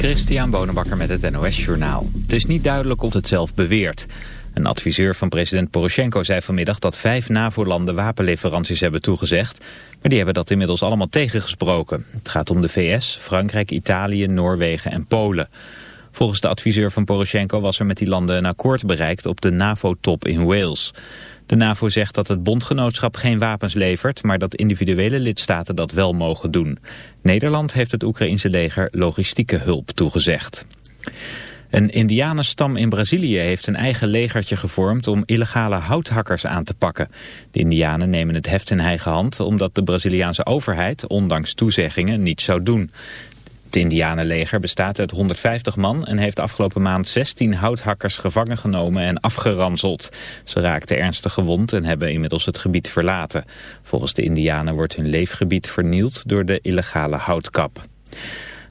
Christian Bonenbakker met het NOS Journaal. Het is niet duidelijk of het zelf beweert. Een adviseur van president Poroshenko zei vanmiddag dat vijf NAVO-landen wapenleveranties hebben toegezegd. Maar die hebben dat inmiddels allemaal tegengesproken. Het gaat om de VS, Frankrijk, Italië, Noorwegen en Polen. Volgens de adviseur van Poroshenko was er met die landen een akkoord bereikt op de NAVO-top in Wales. De NAVO zegt dat het bondgenootschap geen wapens levert, maar dat individuele lidstaten dat wel mogen doen. Nederland heeft het Oekraïnse leger logistieke hulp toegezegd. Een indianenstam in Brazilië heeft een eigen legertje gevormd om illegale houthakkers aan te pakken. De indianen nemen het heft in eigen hand omdat de Braziliaanse overheid, ondanks toezeggingen, niets zou doen. Het Indianenleger bestaat uit 150 man en heeft afgelopen maand 16 houthakkers gevangen genomen en afgeranseld. Ze raakten ernstig gewond en hebben inmiddels het gebied verlaten. Volgens de Indianen wordt hun leefgebied vernield door de illegale houtkap.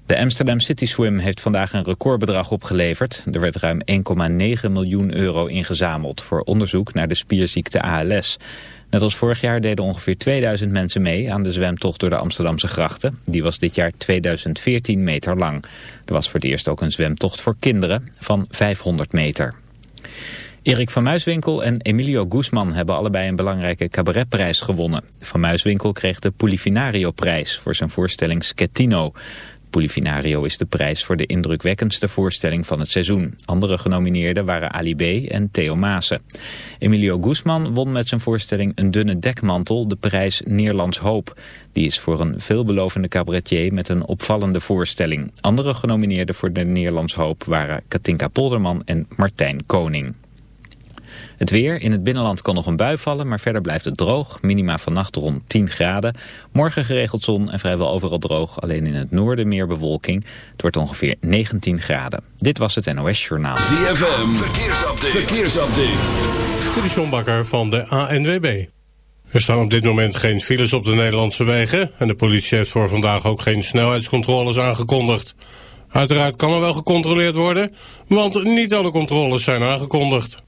De Amsterdam City Swim heeft vandaag een recordbedrag opgeleverd. Er werd ruim 1,9 miljoen euro ingezameld voor onderzoek naar de spierziekte ALS. Net als vorig jaar deden ongeveer 2000 mensen mee aan de zwemtocht door de Amsterdamse grachten. Die was dit jaar 2014 meter lang. Er was voor het eerst ook een zwemtocht voor kinderen van 500 meter. Erik van Muiswinkel en Emilio Guzman hebben allebei een belangrijke cabaretprijs gewonnen. Van Muiswinkel kreeg de Polifinario-prijs voor zijn voorstelling Schettino. Polifinario is de prijs voor de indrukwekkendste voorstelling van het seizoen. Andere genomineerden waren Ali B. en Theo Maassen. Emilio Guzman won met zijn voorstelling Een dunne dekmantel de prijs Nederlands Hoop. Die is voor een veelbelovende cabaretier met een opvallende voorstelling. Andere genomineerden voor de Nederlands Hoop waren Katinka Polderman en Martijn Koning. Het weer, in het binnenland kan nog een bui vallen, maar verder blijft het droog. Minima vannacht rond 10 graden. Morgen geregeld zon en vrijwel overal droog. Alleen in het noorden meer bewolking. Het wordt ongeveer 19 graden. Dit was het NOS Journaal. ZFM, verkeersupdate. verkeersupdate. De van de ANWB. Er staan op dit moment geen files op de Nederlandse wegen... en de politie heeft voor vandaag ook geen snelheidscontroles aangekondigd. Uiteraard kan er wel gecontroleerd worden, want niet alle controles zijn aangekondigd.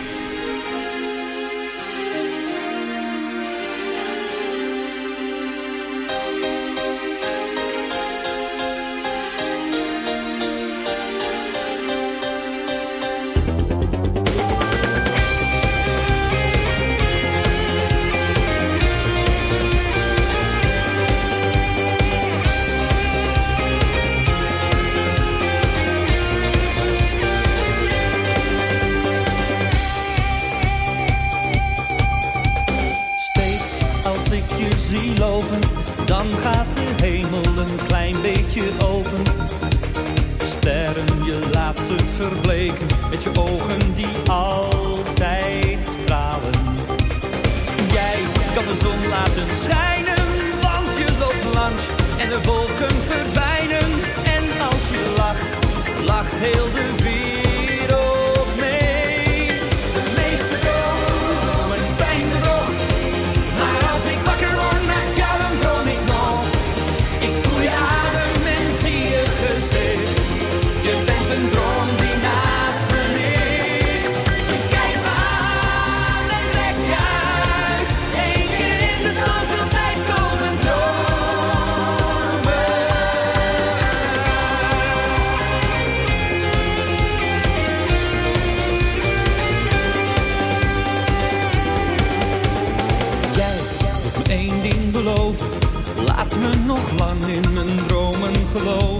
gewoon.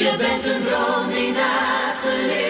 Je bent een droom die naast me ligt.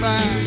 fine.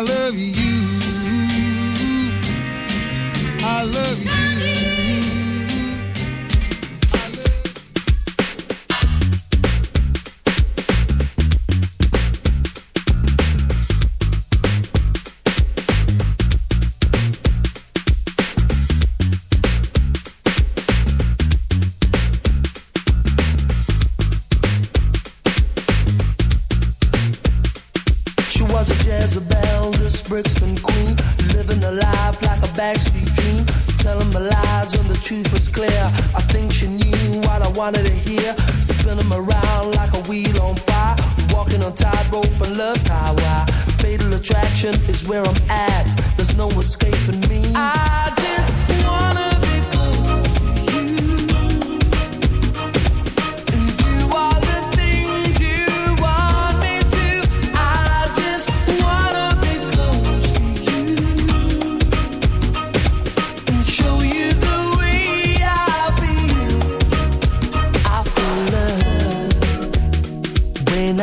I love you.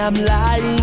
I'm lying.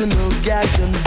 emotional gag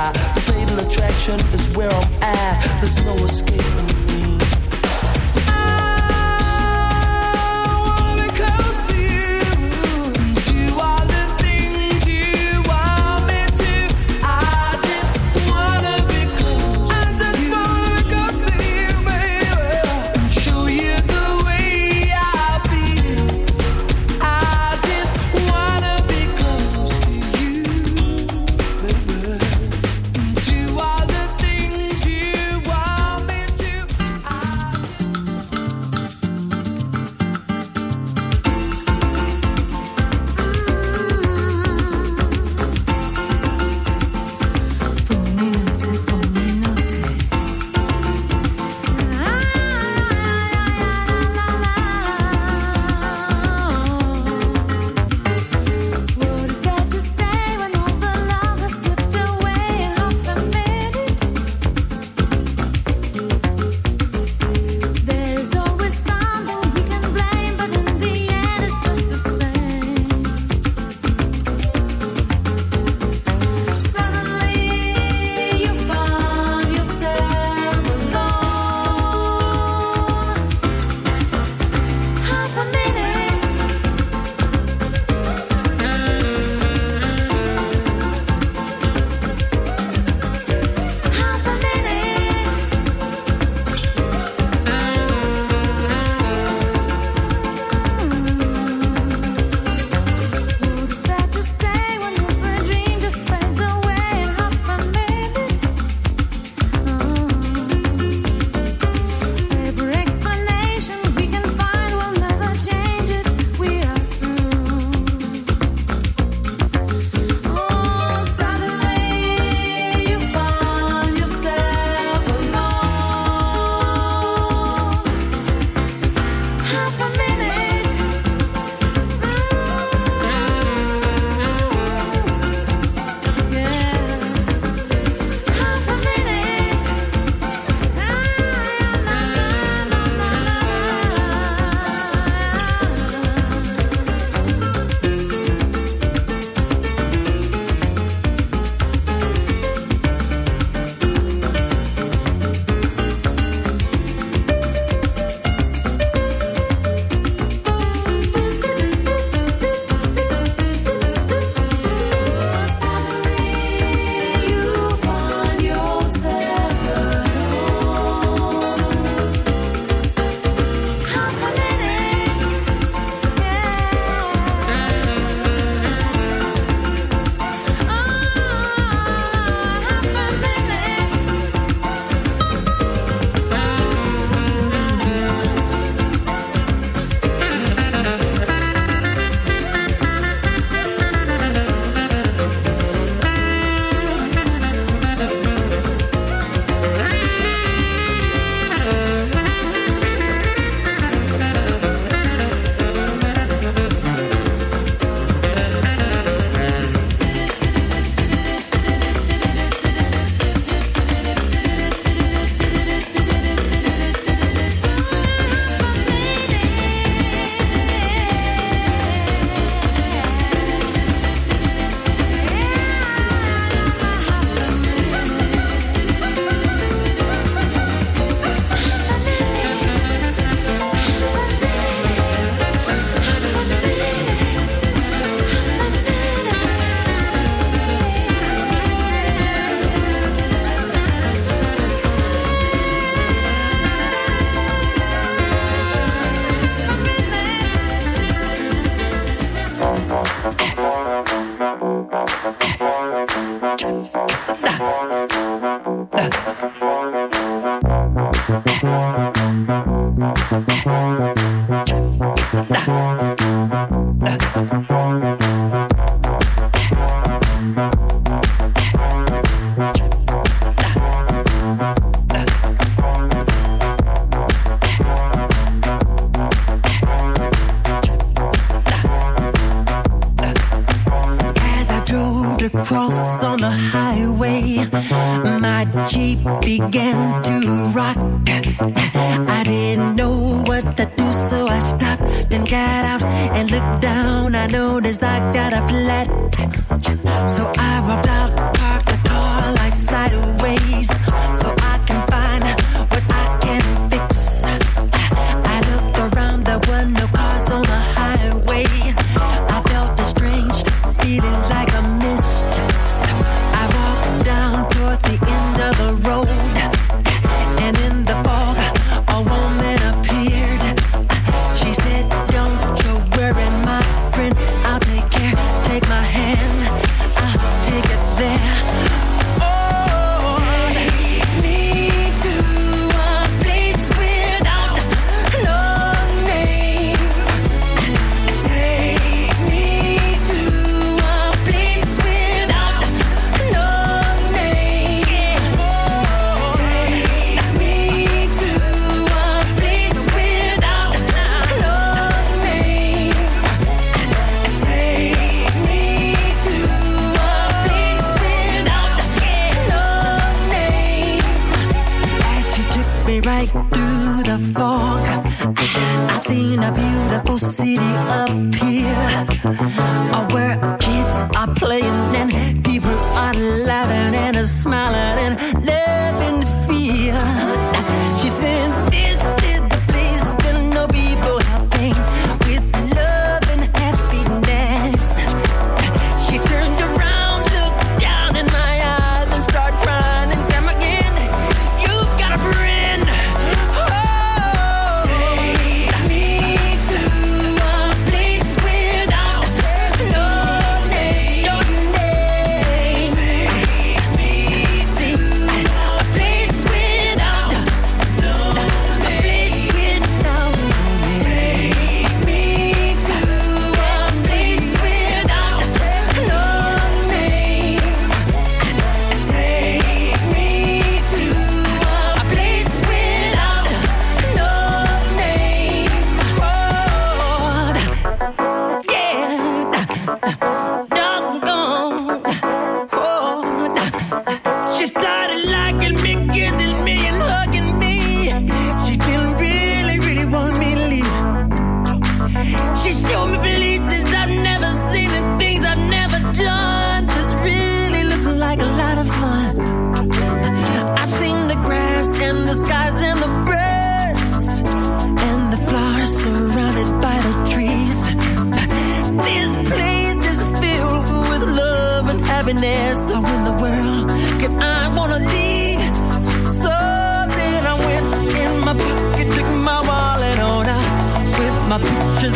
by. The fatal attraction is where I'm at. There's no escaping me.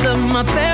Of my family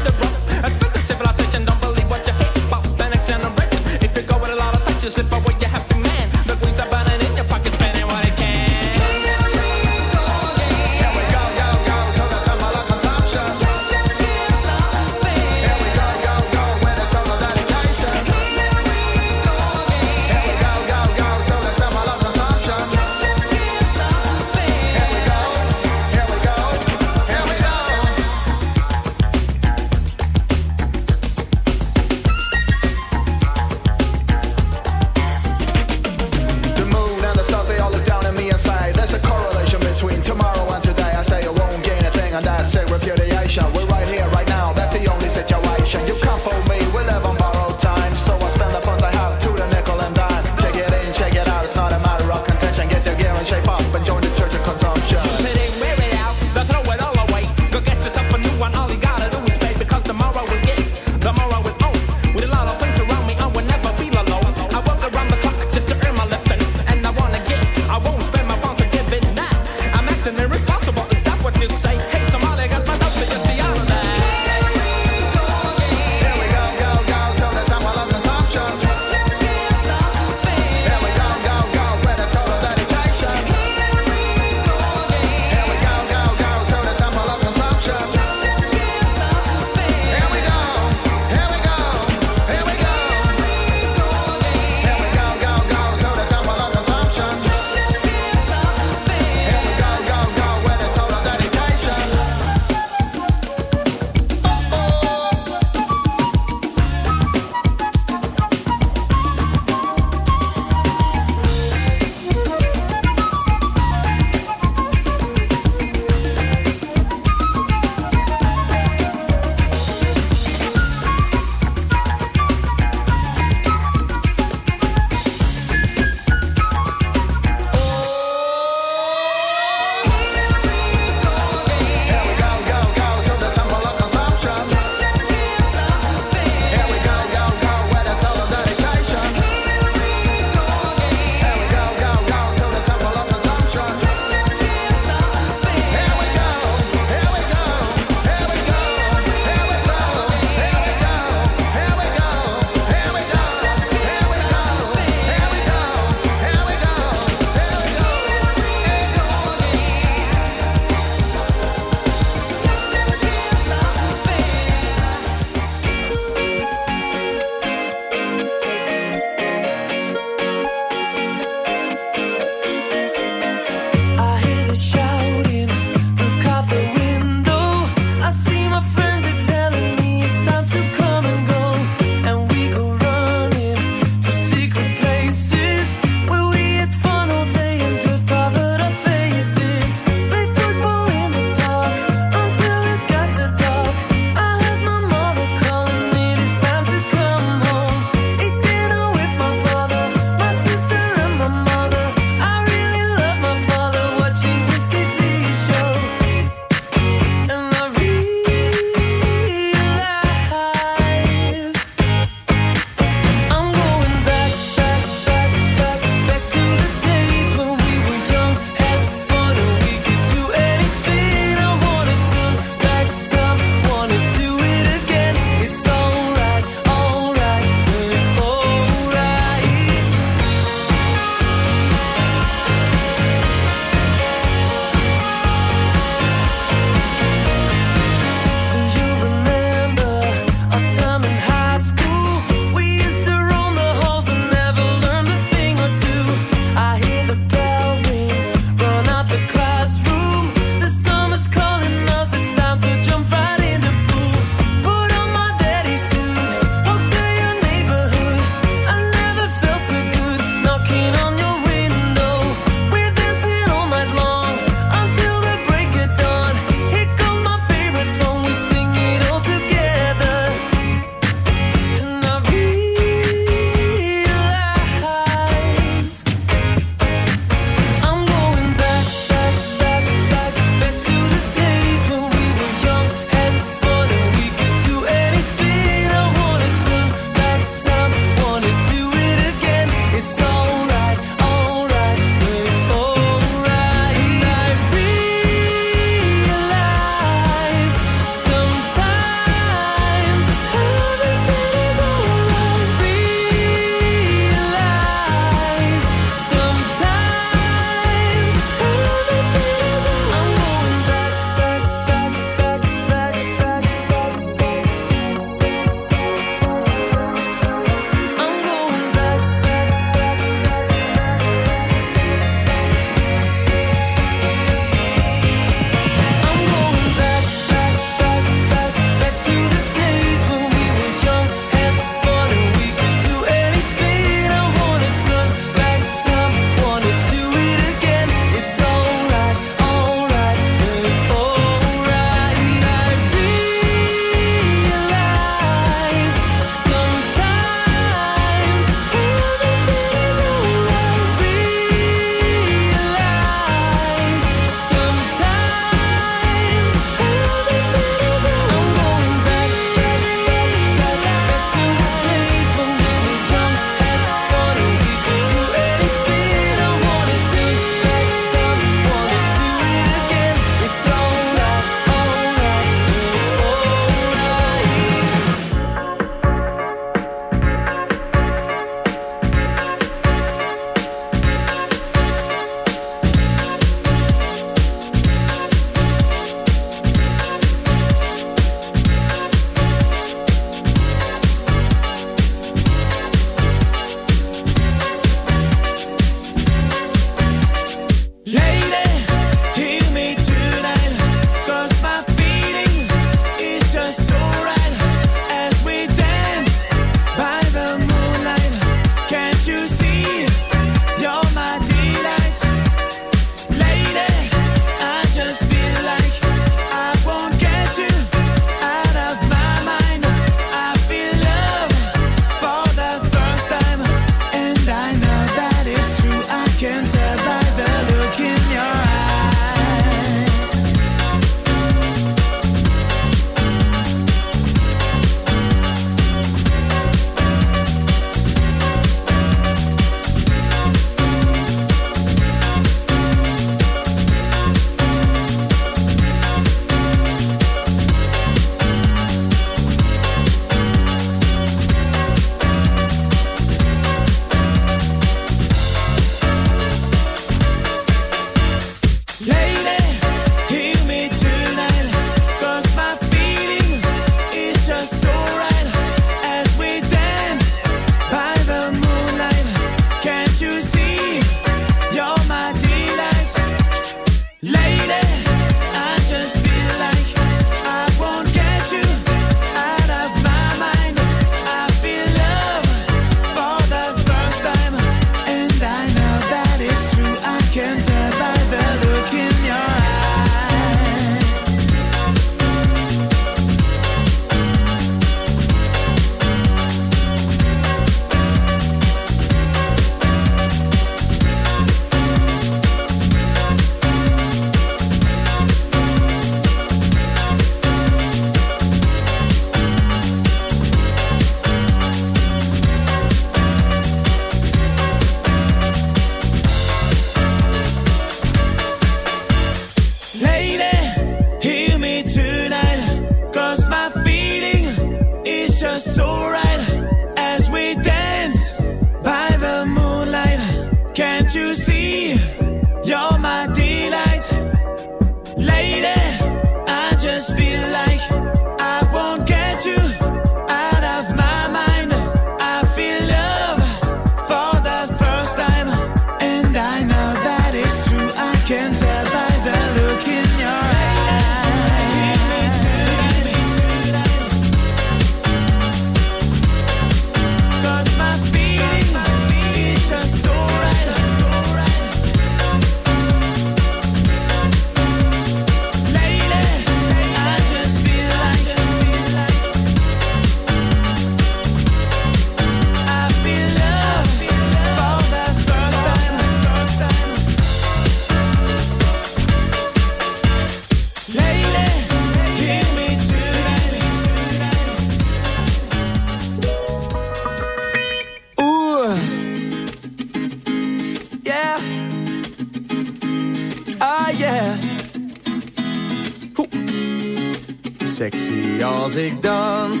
als ik dans.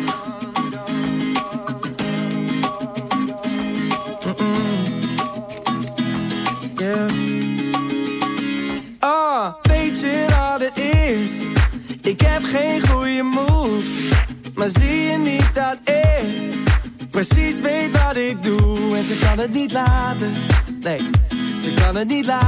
Ah, weet je wat het is? Ik heb geen goede moves. Maar zie je niet dat ik precies weet wat ik doe? En ze kan het niet laten. Nee, ze kan het niet laten.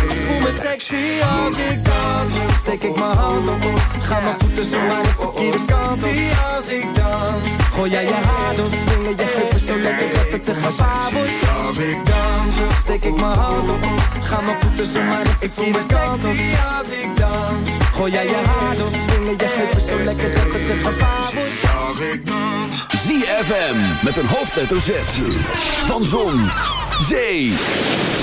Sexy als ik dans. Steek ik mijn hand op. Ga mijn voeten zo maar de verkeerde kant op. als ik dans. Gooi jij je haar door, swingen je heupen zo lekker dat het te gevaar wordt. Als ik dans, steek ik mijn hand op. Ga mijn voeten zo maar de verkeerde kant op. als ik dans. Gooi jij je haar door, swingen je heupen zo lekker dat het te gevaar wordt. Als ik dans. ZFM met een hoofdletter Z. Van Zon, Zee,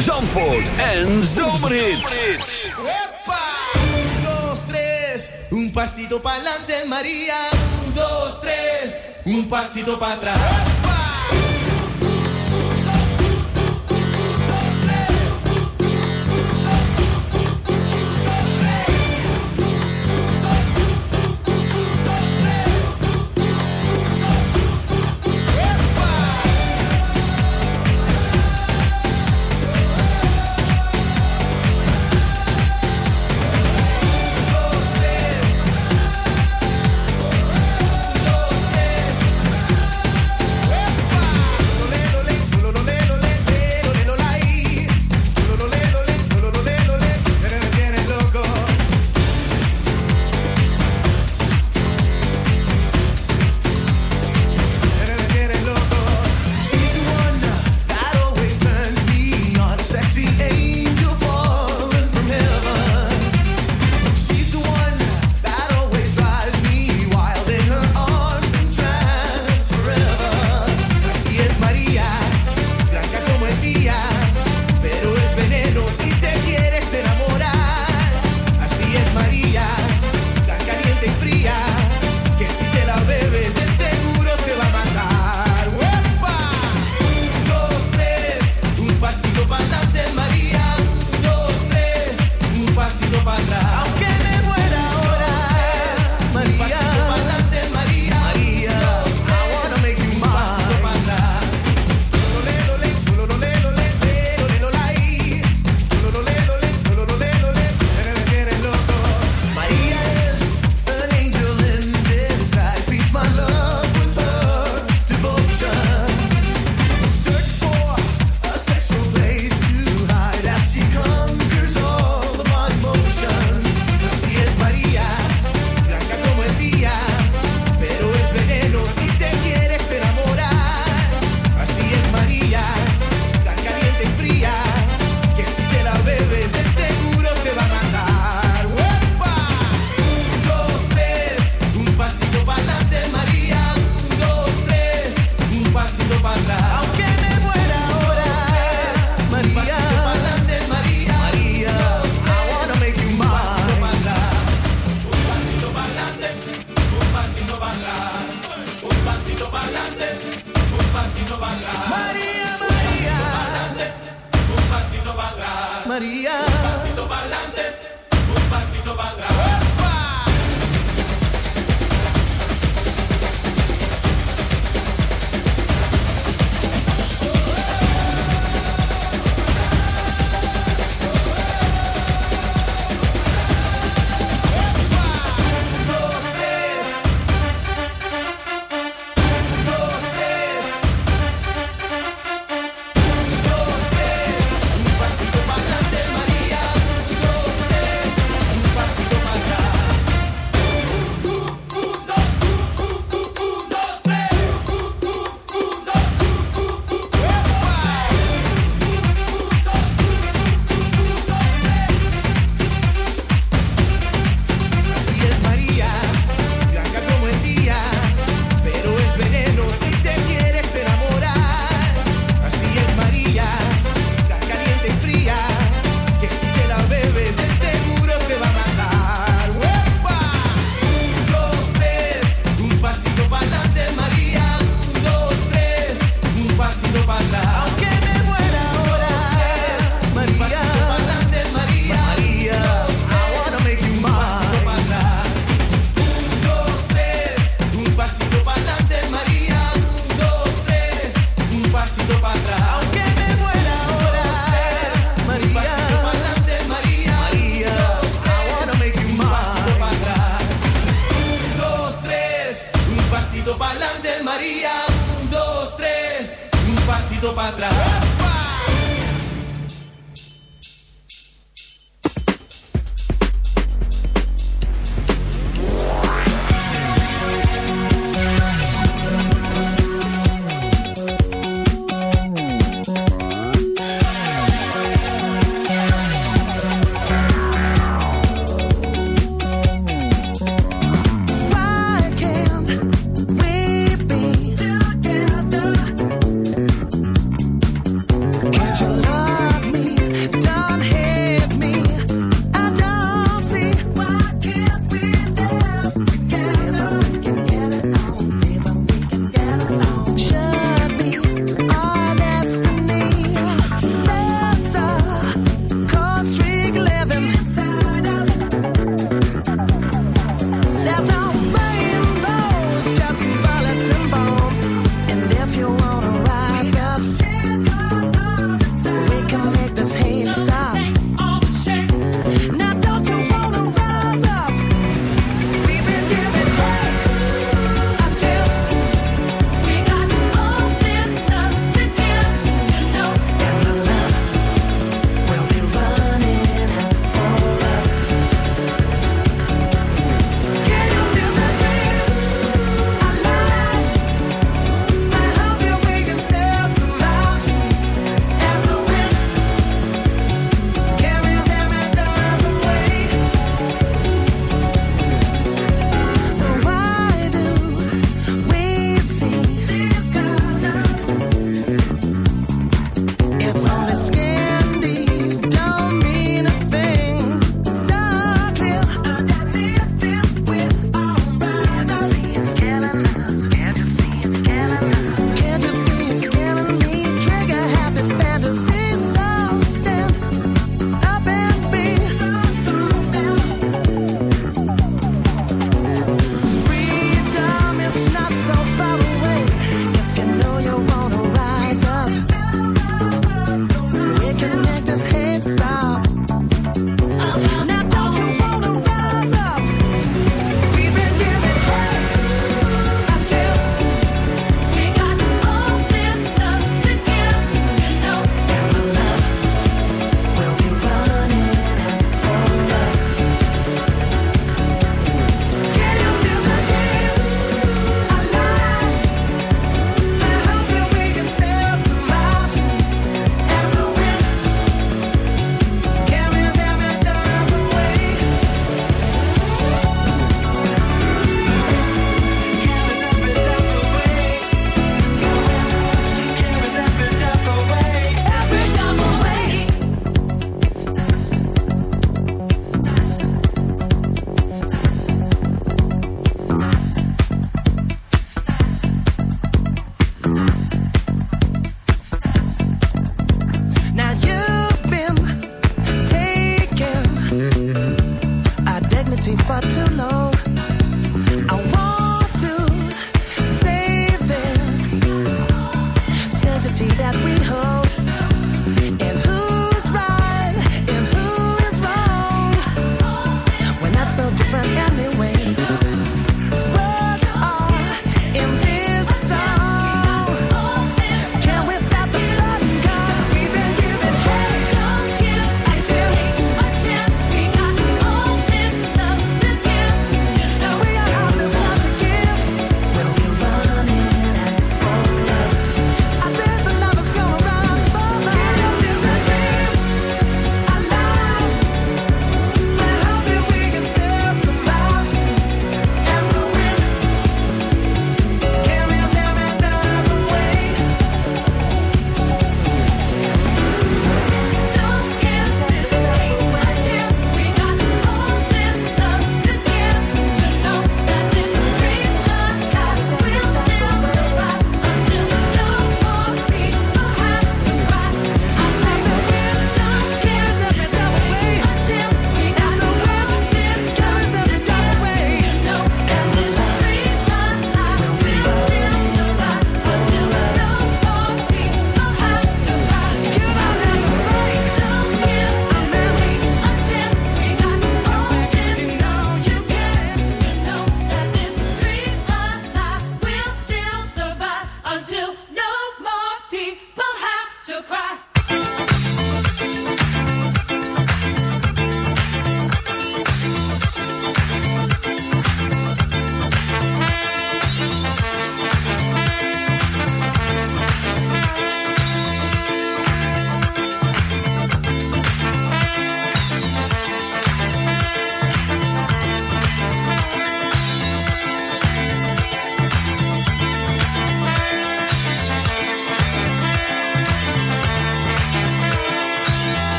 Zandvoort en Zomerhits. Un, dos, tres, un pasito adelante, María. Un, dos, tres, un pasito atrás.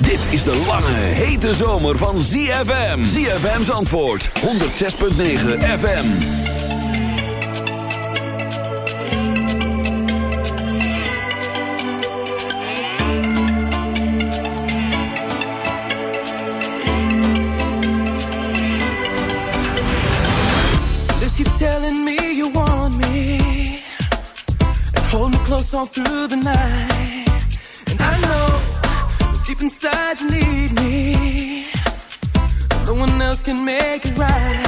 Dit is de lange, hete zomer van ZFM. ZFM's antwoord, 106.9 FM. Lips keep telling me you want me. And hold me close on through the night. can make it right.